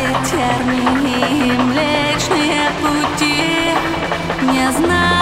искали тернии Млечные пути Не знаю.